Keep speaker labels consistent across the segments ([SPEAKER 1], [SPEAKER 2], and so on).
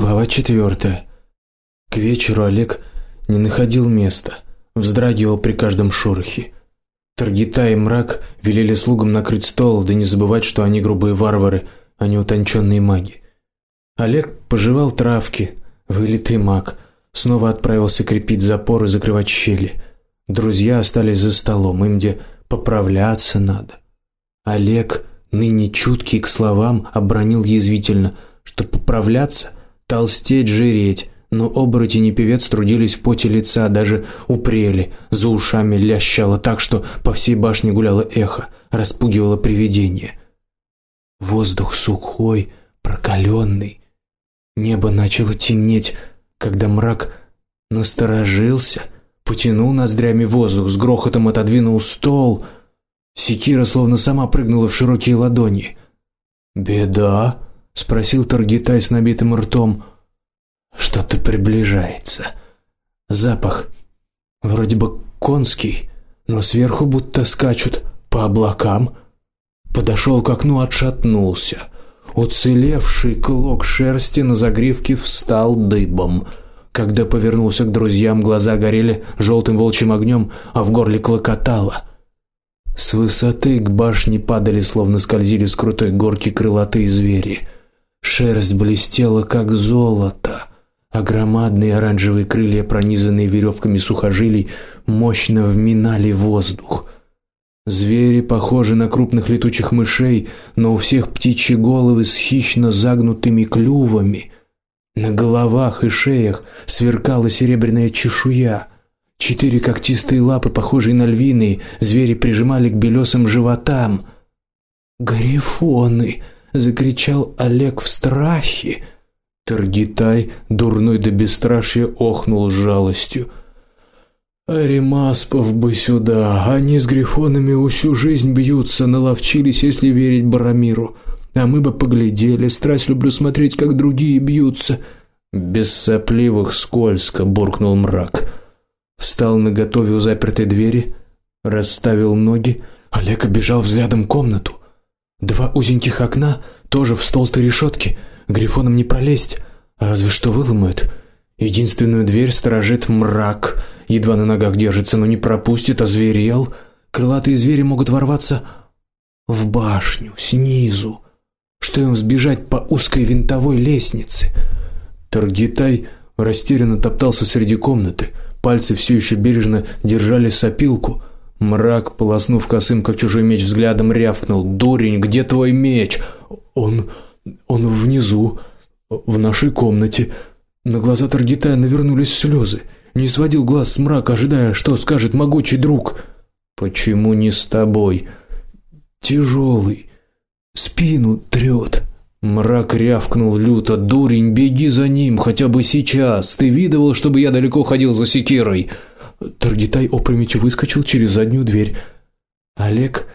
[SPEAKER 1] Глава четвертая. К вечеру Олег не находил места, вздрагивал при каждом шорохе. Таргита и мрак велели слугам накрыть стол, да не забывать, что они грубые варвары, а не утонченные маги. Олег пожевал травки, вылитый маг, снова отправился крепить запоры и закрывать щели. Друзья остались за столом, им где поправляться надо. Олег, ныне чуткий к словам, обронил язвительно, что поправляться толстеть, жиреть, но оборотень и певец трудились в поте лица, даже упрели, за ушами лящало так, что по всей башне гуляло эхо, распугивало привидение. Воздух сухой, прокаленный. Небо начало темнеть, когда мрак насторожился, потянул ноздрями воздух, с грохотом отодвинул стол. Секира словно сама прыгнула в широкие ладони. Беда, спросил Таргитай с набитым ртом. Что-то приближается. Запах вроде бы конский, но сверху будто скачут по облакам. Подошел к окну, отшатнулся. Уцелевший клок шерсти на загривке встал дыбом. Когда повернулся к друзьям, глаза горели желтым волчьим огнем, а в горле клокотало. С высоты к башне падали, словно скользили с крутой горки крылатые звери. Шерсть блестела как золото, а громадные оранжевые крылья, пронизанные веревками сухожилий, мощно вминали воздух. Звери похожи на крупных летучих мышей, но у всех птичьи головы с хищно загнутыми клювами. На головах и шеях сверкала серебряная чешуя. Четыре когтистые лапы, похожие на львиные, звери прижимали к белесым животам. Грифоны, закричал Олег в страхе. Таргитай, дурной до бесстрашия, охнул жалостью. Аримаспов бы сюда, они с грифонами всю жизнь бьются, наловчились, если верить Барамиру. А мы бы поглядели, страсть люблю смотреть, как другие бьются. Без сопливых скользко буркнул мрак. Встал на готове у запертой двери, расставил ноги, Олег обежал взглядом комнату. Два узеньких окна, тоже в столтой решетке, грифоном не пролезть, разве что выломают. Единственную дверь сторожит мрак, едва на ногах держится, но не пропустит, озверел. Крылатые звери могут ворваться в башню снизу. Что им сбежать по узкой винтовой лестнице? Таргитай растерянно топтался среди комнаты, пальцы все еще бережно держали сопилку. Мрак, полоснув косым как чужой меч взглядом, рявкнул: "Дурень, где твой меч?" "Он он внизу, в нашей комнате". На глаза Таргитая навернулись слезы. Не сводил глаз с мрака, ожидая, что скажет могучий друг. "Почему не с тобой?" "Тяжелый, спину трет. Мрак рявкнул люто: "Дурень, беги за ним хотя бы сейчас. Ты видывал, чтобы я далеко ходил за секирой?" Таргитай опрометью выскочил через заднюю дверь. Олег,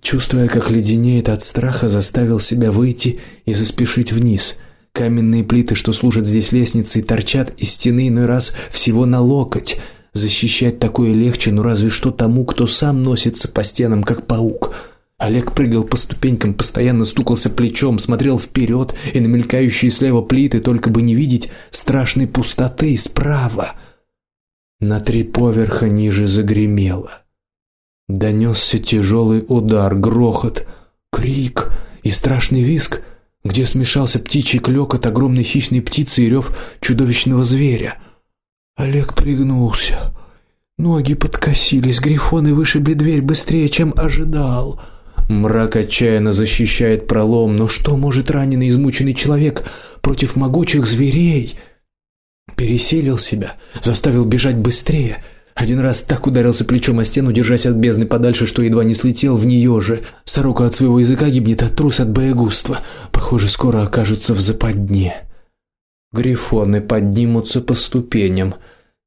[SPEAKER 1] чувствуя, как леденеет от страха, заставил себя выйти и заспешить вниз. Каменные плиты, что служат здесь лестницей, торчат из стены иной раз всего на локоть. Защищать такое легче, но разве что тому, кто сам носится по стенам как паук. Олег прыгал по ступенькам, постоянно стукался плечом, смотрел вперед и на мелькающие слева плиты, только бы не видеть страшной пустоты справа. На три поверха ниже загремело. Донесся тяжелый удар, грохот, крик и страшный визг, где смешался птичий клёкот огромной хищной птицы и рев чудовищного зверя. Олег пригнулся. Ноги подкосились, грифоны вышибли дверь быстрее, чем ожидал. Мрак отчаянно защищает пролом, но что может раненый измученный человек против могучих зверей? Пересилил себя, заставил бежать быстрее. Один раз так ударился плечом о стену, держась от бездны подальше, что едва не слетел в нее же. Сорока от своего языка гибнет, а трус от боегузтва. Похоже, скоро окажутся в западне. Грифоны поднимутся по ступеням.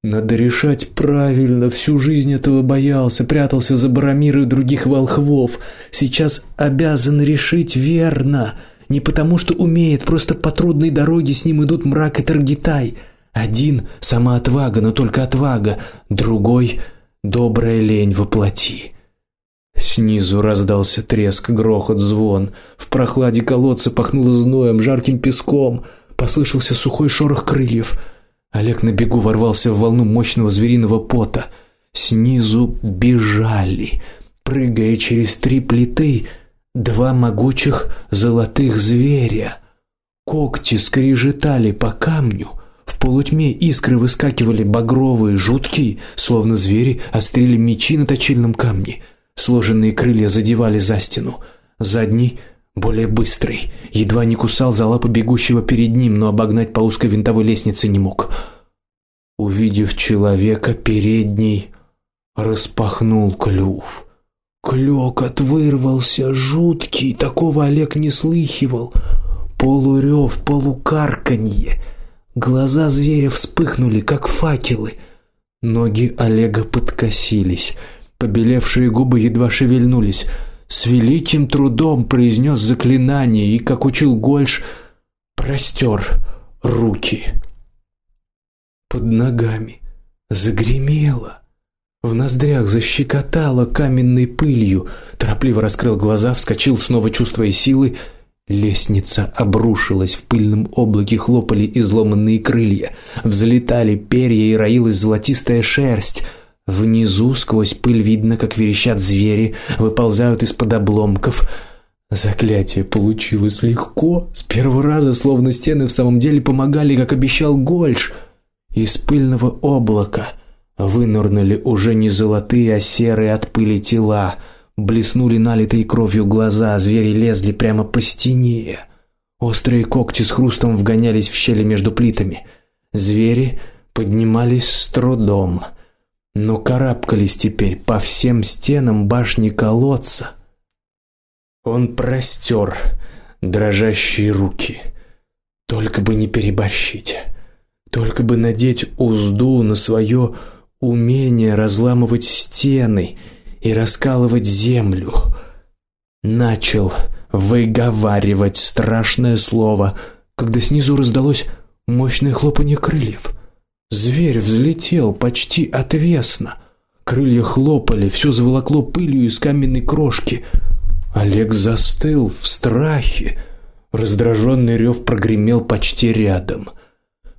[SPEAKER 1] Надо решать правильно. Всю жизнь этого боялся, прятался за Барамира и других волхвов. Сейчас обязан решить верно. Не потому, что умеет, просто по трудной дороге с ним идут мрак и Таргитай. Один сама отвага, но только отвага, другой добрая лень воплоти. Снизу раздался треск, грохот, звон. В прохладе колодца пахнуло зноем, жарким песком. Послышался сухой шорох крыльев. Олег на бегу ворвался в волну мощного звериного пота. Снизу бежали, прыгая через три плиты, два могучих золотых зверя. Когти скрежетали по камню. Полутьме искры выскакивали багровые, жуткие, словно звери острили мечи на точильном камне. Сложенные крылья задевали за стену. Задний более быстрый, едва не кусал за лапы бегущего перед ним, но обогнать по узкой винтовой лестнице не мог. Увидев человека, передний распахнул клюв. Клёкот вырвался жуткий, такого Олег не слыхивал. Полурев, полукарканье. Глаза зверя вспыхнули, как факелы. Ноги Олега подкосились, побелевшие губы едва шевельнулись с великим трудом произнес заклинание и, как учил Гольш, простер руки. Под ногами загремело, в ноздрях защекотало каменной пылью. Торопливо раскрыл глаза, вскочил, снова чувствуя силы. Лестница обрушилась, в пыльном облаке хлопали изломанные крылья, взлетали перья и роилась золотистая шерсть. Внизу сквозь пыль видно, как верещат звери, выползают из-под обломков. Заклятие получилось легко, с первого раза, словно стены в самом деле помогали, как обещал Гольш. Из пыльного облака вынырнули уже не золотые, а серые от пыли тела. Блеснули налитые кровью глаза, звери лезли прямо по стене. Острые когти с хрустом вгонялись в щели между плитами. Звери поднимались с трудом но карабкались теперь по всем стенам башни колодца. Он простер дрожащие руки. Только бы не переборщить. Только бы надеть узду на свое умение разламывать стены и раскалывать землю. Начал выговаривать страшное слово, когда снизу раздалось мощное хлопанье крыльев. Зверь взлетел почти отвесно. Крылья хлопали, все заволокло пылью из каменной крошки. Олег застыл в страхе. Раздраженный рев прогремел почти рядом.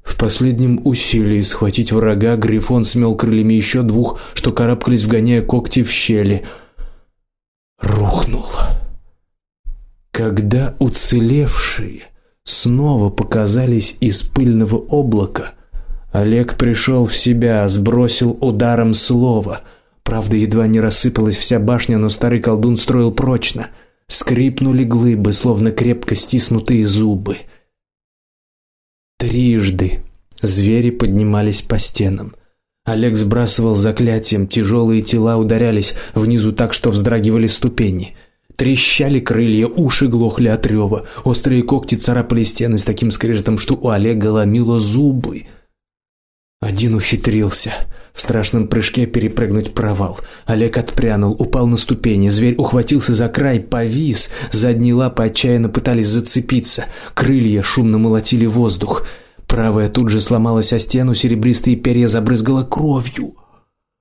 [SPEAKER 1] В последнем усилии схватить врага Грифон смел крыльями еще двух, что карабкались, вгоняя когти в щели. Рухнул. Когда уцелевшие снова показались из пыльного облака, Олег пришел в себя, сбросил ударом слово. Правда, едва не рассыпалась вся башня, но старый колдун строил прочно. Скрипнули глыбы, словно крепко стиснутые зубы. Трижды звери поднимались по стенам. Олег сбрасывал заклятием, тяжелые тела ударялись внизу так, что вздрагивали ступени. Трещали крылья, уши глохли от рева, острые когти царапали стены с таким скрежетом, что у Олега ломило зубы. Один ухитрился в страшном прыжке перепрыгнуть провал. Олег отпрянул, упал на ступени. Зверь ухватился за край, повис. Задние лапы отчаянно пытались зацепиться. Крылья шумно молотили воздух. Правая тут же сломалась о стену, серебристые перья забрызгало кровью.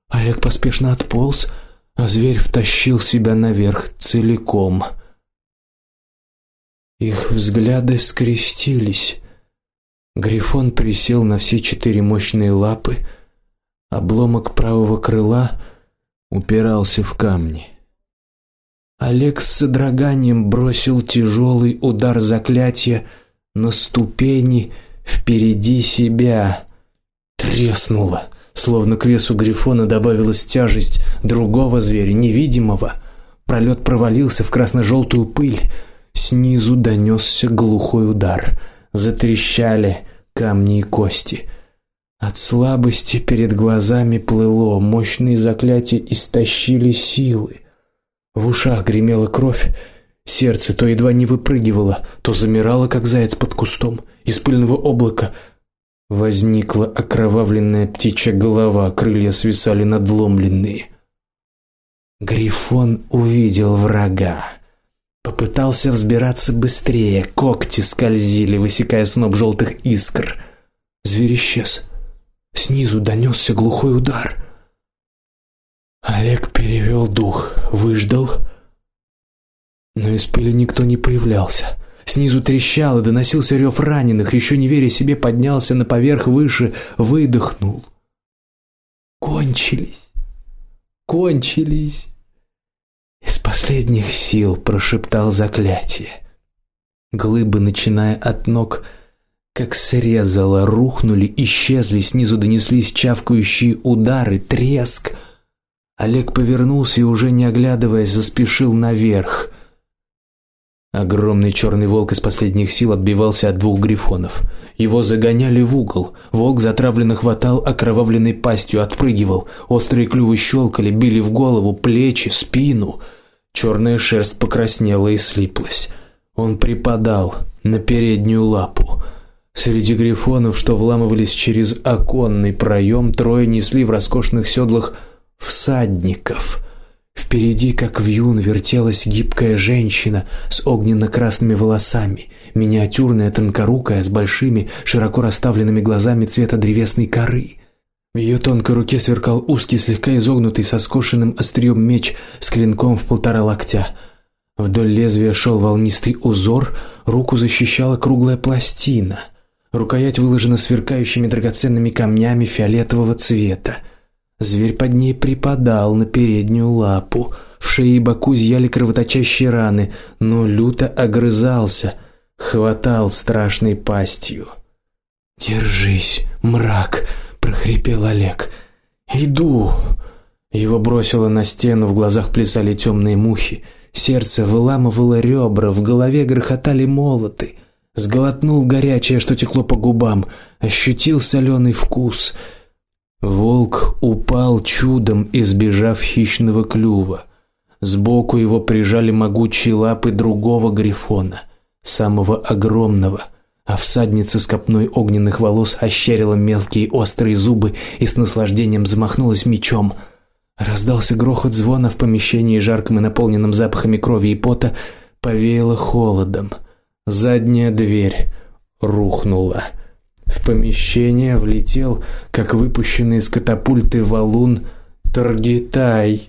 [SPEAKER 1] Олег поспешно отполз, а зверь втащил себя наверх целиком. Их взгляды скрестились. Грифон присел на все четыре мощные лапы. Обломок правого крыла упирался в камни. Олег с содроганием бросил тяжелый удар заклятия на ступени впереди себя. Треснуло, словно к весу грифона добавилась тяжесть другого зверя, невидимого. Пролет провалился в красно желтую пыль. Снизу донесся глухой удар затрещали камни и кости. От слабости перед глазами плыло, мощные заклятия истощили силы. В ушах гремела кровь, сердце то едва не выпрыгивало, то замирало, как заяц под кустом. Из пыльного облака возникла окровавленная птичья голова, крылья свисали надломленные. Грифон увидел врага. Попытался взбираться быстрее, когти скользили, высекая сноп желтых искр. Зверь исчез. Снизу донесся глухой удар. Олег перевел дух, выждал, но из пыли никто не появлялся. Снизу трещало, доносился рев раненых, еще не веря себе, поднялся на поверх выше, выдохнул. Кончились. Кончились. Последних сил прошептал заклятие. Глыбы, начиная от ног, как срезало, рухнули, исчезли, снизу донеслись чавкающие удары, треск. Олег повернулся и уже не оглядываясь, заспешил наверх. Огромный черный волк из последних сил отбивался от двух грифонов. Его загоняли в угол. Волк затравленно хватал окровавленной пастью, отпрыгивал. Острые клювы щелкали, били в голову, плечи, спину. Черная шерсть покраснела и слиплась. Он припадал на переднюю лапу. Среди грифонов, что вламывались через оконный проем, трое несли в роскошных седлах всадников. Впереди, как вьюн, вертелась гибкая женщина с огненно-красными волосами, миниатюрная, тонкорукая, с большими, широко расставленными глазами цвета древесной коры. В ее тонкой руке сверкал узкий, слегка изогнутый со скошенным острием меч с клинком в полтора локтя. Вдоль лезвия шел волнистый узор, руку защищала круглая пластина. Рукоять выложена сверкающими драгоценными камнями фиолетового цвета. Зверь под ней припадал на переднюю лапу. В шее и боку зияли кровоточащие раны, но люто огрызался, хватал страшной пастью. "Держись, мрак", прохрипел Олег. "Иду". Его бросило на стену, в глазах плясали темные мухи, сердце выламывало ребра, в голове грохотали молоты. Сглотнул горячее, что текло по губам, ощутил соленый вкус. Волк упал чудом, избежав хищного клюва. Сбоку его прижали могучие лапы другого грифона, самого огромного, а всадница с копной огненных волос ощерила мелкие острые зубы и с наслаждением замахнулась мечом. Раздался грохот звона в помещении, жарком и наполненном запахами крови и пота, повеяло холодом. Задняя дверь рухнула. В помещение влетел, как выпущенный из катапульты валун, Таргитай.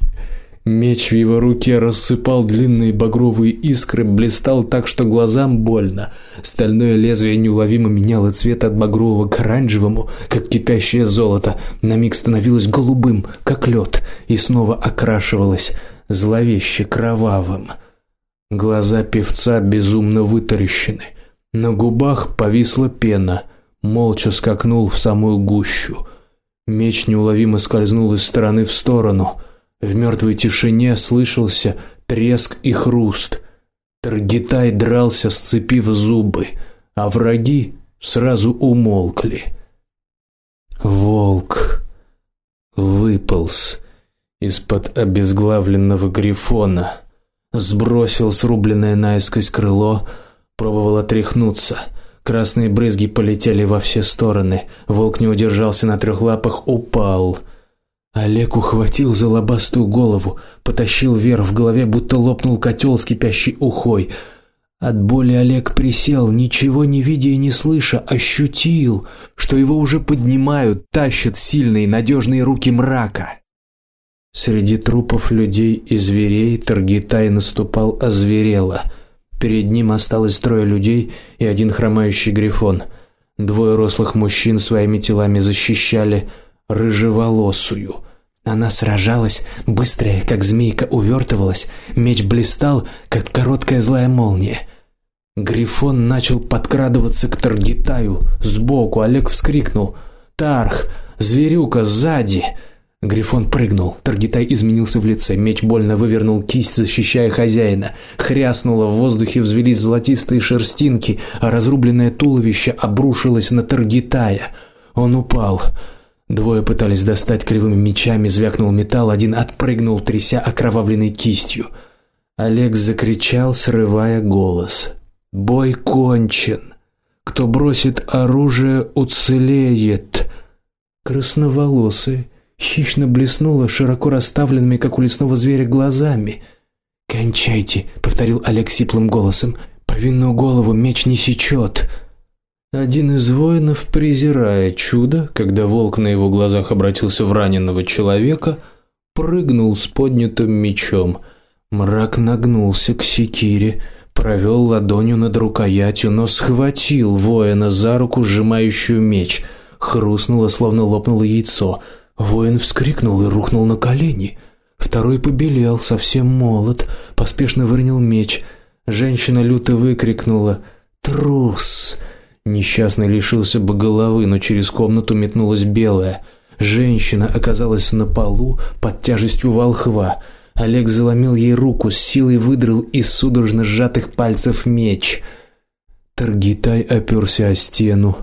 [SPEAKER 1] Меч в его руке рассыпал длинные багровые искры, блистал так, что глазам больно. Стальное лезвие неуловимо меняло цвет от багрового к оранжевому, как кипящее золото. На миг становилось голубым, как лед, и снова окрашивалось зловеще кровавым. Глаза певца безумно вытаращены. На губах повисла пена молча скакнул в самую гущу. Меч неуловимо скользнул из стороны в сторону. В мертвой тишине слышался треск и хруст. Таргитай дрался, сцепив зубы, а враги сразу умолкли. Волк выполз из-под обезглавленного грифона, сбросил срубленное наискось крыло, пробовал отряхнуться. Красные брызги полетели во все стороны. Волк не удержался на трех лапах, упал. Олег ухватил за лобастую голову, потащил вверх, в голове будто лопнул котел с кипящей ухой. От боли Олег присел, ничего не видя и не слыша, ощутил, что его уже поднимают, тащат сильные, надежные руки мрака. Среди трупов людей и зверей Таргитай наступал озверело. Перед ним осталось трое людей и один хромающий грифон. Двое рослых мужчин своими телами защищали рыжеволосую. Она сражалась, быстрая, как змейка, увертывалась, меч блистал, как короткая злая молния. Грифон начал подкрадываться к Таргитаю сбоку. Олег вскрикнул: "Тарх, зверюка сзади!" Грифон прыгнул. Таргитай изменился в лице. Меч больно вывернул кисть, защищая хозяина. Хряснуло, в воздухе взвились золотистые шерстинки, а разрубленное туловище обрушилось на Таргитая. Он упал. Двое пытались достать кривыми мечами, звякнул металл, один отпрыгнул, тряся окровавленной кистью. Олег закричал, срывая голос: "Бой кончен. Кто бросит оружие, уцелеет". Красноволосый хищно блеснула широко расставленными, как у лесного зверя, глазами. "Кончайте", повторил Олег сиплым голосом. "Повинную голову меч не сечет». Один из воинов, презирая чудо, когда волк на его глазах обратился в раненого человека, прыгнул с поднятым мечом. Мрак нагнулся к секире, провел ладонью над рукоятью, но схватил воина за руку, сжимающую меч. Хрустнуло, словно лопнуло яйцо. Воин вскрикнул и рухнул на колени. Второй побелел, совсем молод, поспешно выронил меч. Женщина люто выкрикнула: "Трус!" Несчастный лишился бы головы, но через комнату метнулась белая. Женщина оказалась на полу под тяжестью волхва. Олег заломил ей руку, с силой выдрал из судорожно сжатых пальцев меч. Таргитай оперся о стену,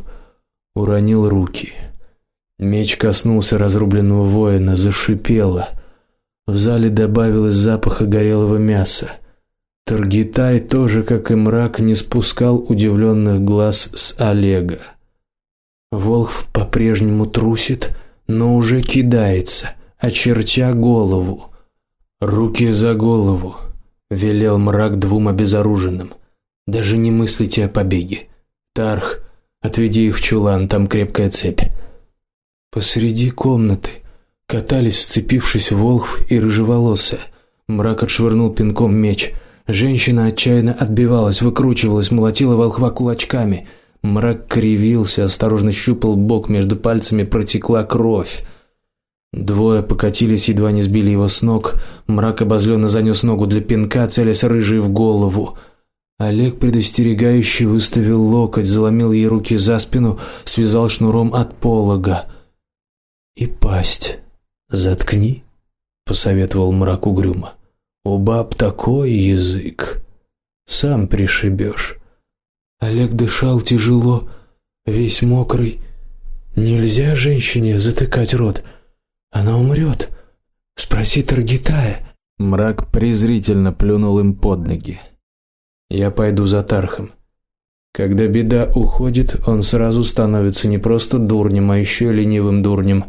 [SPEAKER 1] уронил руки. Меч коснулся разрубленного воина, зашипело. В зале добавилось запаха горелого мяса. Таргитай тоже, как и мрак, не спускал удивленных глаз с Олега. Волхв по-прежнему трусит, но уже кидается, очертя голову. Руки за голову, велел мрак двум обезоруженным. Даже не мыслите о побеге. Тарх, отведи их в чулан, там крепкая цепь. Посреди комнаты катались, сцепившись волхв и рыжеволосая. Мрак отшвырнул пинком меч. Женщина отчаянно отбивалась, выкручивалась, молотила волхва кулачками. Мрак кривился, осторожно щупал бок, между пальцами протекла кровь. Двое покатились, едва не сбили его с ног. Мрак обозленно занёс ногу для пинка, целясь рыжей в голову. Олег предостерегающе выставил локоть, заломил ей руки за спину, связал шнуром от полога. И пасть заткни, посоветовал мрак угрюмо. У баб такой язык, сам пришибешь. Олег дышал тяжело, весь мокрый. Нельзя женщине затыкать рот. Она умрет. Спроси Таргитая. Мрак презрительно плюнул им под ноги. Я пойду за Тархом. Когда беда уходит, он сразу становится не просто дурнем, а еще ленивым дурнем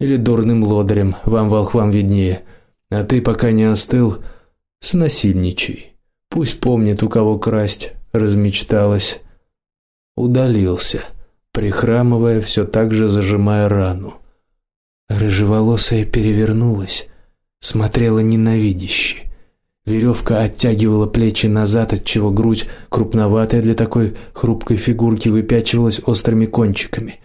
[SPEAKER 1] или дурным лодырем, вам волхвам виднее. А ты пока не остыл, снасильничай. Пусть помнит, у кого красть, размечталась. Удалился, прихрамывая, все так же зажимая рану. Рыжеволосая перевернулась, смотрела ненавидяще. Веревка оттягивала плечи назад, от чего грудь, крупноватая для такой хрупкой фигурки, выпячивалась острыми кончиками.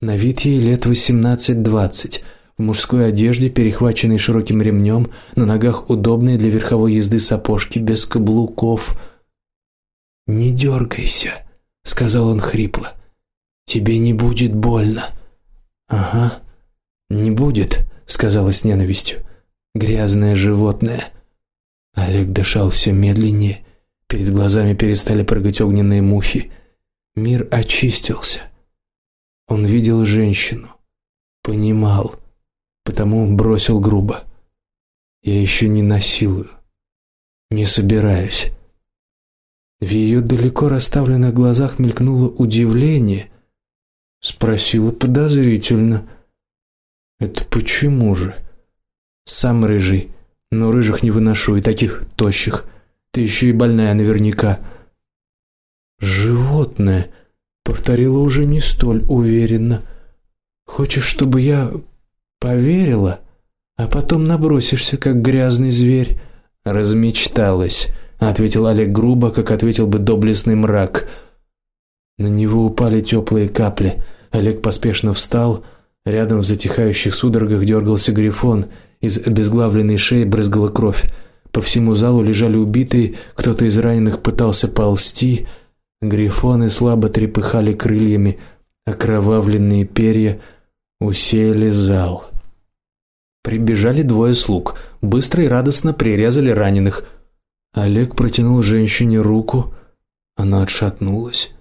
[SPEAKER 1] На вид ей лет восемнадцать-двадцать, в мужской одежде, перехваченной широким ремнем, на ногах удобные для верховой езды сапожки без каблуков. "Не дергайся», — сказал он хрипло. "Тебе не будет больно". "Ага", не будет, сказала с ненавистью. Грязное животное. Олег дышал все медленнее, перед глазами перестали прыгать огненные мухи. Мир очистился. Он видел женщину, понимал, потому бросил грубо: "Я еще не насилую, не собираюсь". В ее далеко расставленных глазах мелькнуло удивление, спросила подозрительно: это почему же? Сам рыжий, но рыжих не выношу и таких тощих. Ты еще и больная наверняка. Животное, повторила уже не столь уверенно. Хочешь, чтобы я поверила, а потом набросишься как грязный зверь? Размечталась, ответил Олег грубо, как ответил бы доблестный мрак. На него упали теплые капли. Олег поспешно встал, Рядом в затихающих судорогах дергался грифон, из обезглавленной шеи брызгала кровь. По всему залу лежали убитые, кто-то из раненых пытался ползти. Грифоны слабо трепыхали крыльями, окровавленные перья усеяли зал. Прибежали двое слуг, быстро и радостно прирезали раненых. Олег протянул женщине руку, она отшатнулась.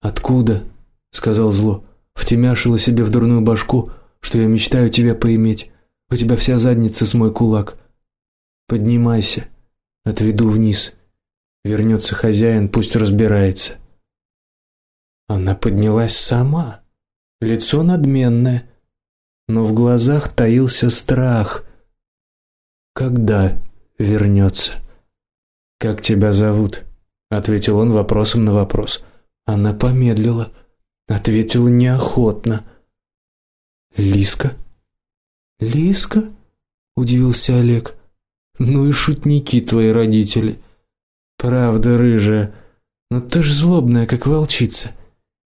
[SPEAKER 1] "Откуда?" сказал зло втемяшила себе в дурную башку, что я мечтаю тебя поиметь. У тебя вся задница с мой кулак. Поднимайся, отведу вниз. Вернется хозяин, пусть разбирается. Она поднялась сама, лицо надменное, но в глазах таился страх. Когда вернется? Как тебя зовут? ответил он вопросом на вопрос. Она помедлила ответила неохотно. Лиска? Лиска? удивился Олег. Ну и шутники твои родители. Правда, рыжая. Но ты ж злобная, как волчица.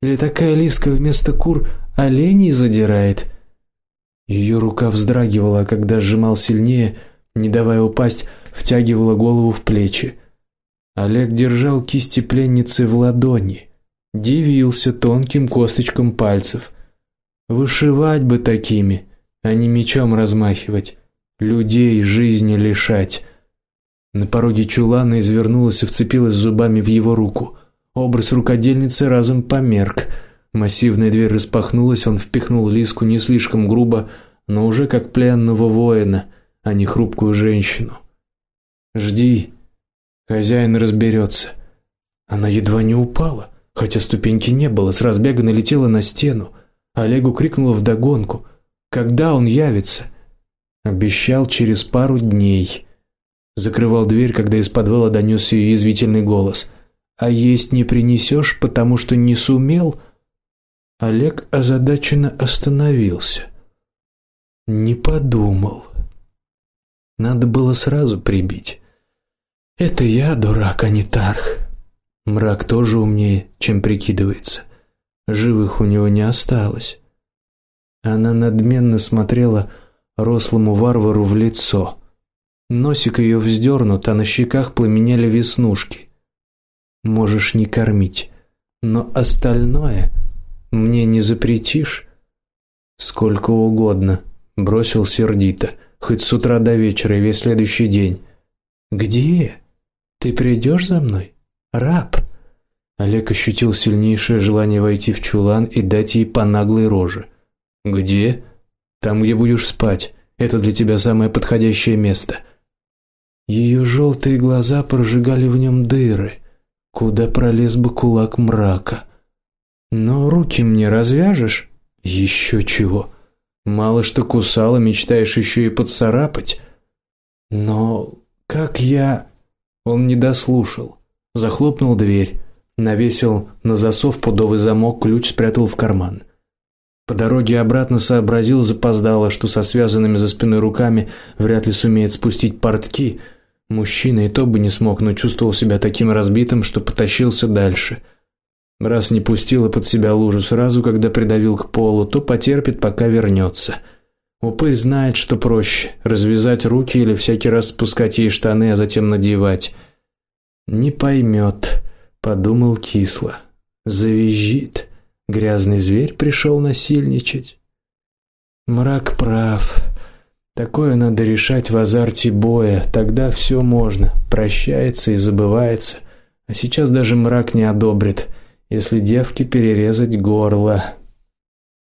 [SPEAKER 1] Или такая лиска вместо кур оленей задирает? Ее рука вздрагивала, а когда сжимал сильнее, не давая упасть, втягивала голову в плечи. Олег держал кисти пленницы в ладони, дивился тонким косточкам пальцев. Вышивать бы такими, а не мечом размахивать, людей жизни лишать. На пороге чулана извернулась и вцепилась зубами в его руку. Образ рукодельницы разом померк. Массивная дверь распахнулась, он впихнул Лиску не слишком грубо, но уже как пленного воина, а не хрупкую женщину. Жди. Хозяин разберется. Она едва не упала, хотя ступеньки не было, с разбега налетела на стену. Олегу крикнула вдогонку: "Когда он явится?" Обещал через пару дней. Закрывал дверь, когда из подвала донесся ее извивительный голос: "А есть не принесешь, потому что не сумел?" Олег озадаченно остановился. Не подумал. Надо было сразу прибить. Это я дурак, а не Тарх. Мрак тоже умнее, чем прикидывается. Живых у него не осталось. Она надменно смотрела рослому варвару в лицо. Носик ее вздернут, а на щеках пламенели веснушки. Можешь не кормить, но остальное мне не запретишь сколько угодно, бросил сердито, хоть с утра до вечера и весь следующий день. Где? Ты придешь за мной, раб? Олег ощутил сильнейшее желание войти в чулан и дать ей по наглой роже. Где? Там, где будешь спать. Это для тебя самое подходящее место. Ее желтые глаза прожигали в нем дыры, куда пролез бы кулак мрака. Но руки мне развяжешь? Еще чего? Мало что кусала, мечтаешь еще и поцарапать. Но как я Он не дослушал. Захлопнул дверь, навесил на засов пудовый замок, ключ спрятал в карман. По дороге обратно сообразил запоздало, что со связанными за спиной руками вряд ли сумеет спустить портки. Мужчина и то бы не смог, но чувствовал себя таким разбитым, что потащился дальше. Раз не пустил под себя лужу сразу, когда придавил к полу, то потерпит, пока вернется. Упырь знает, что проще развязать руки или всякий раз спускать ей штаны, а затем надевать. Не поймет, подумал кисло. Завизжит. Грязный зверь пришел насильничать. Мрак прав. Такое надо решать в азарте боя, тогда все можно, прощается и забывается. А сейчас даже мрак не одобрит если девке перерезать горло.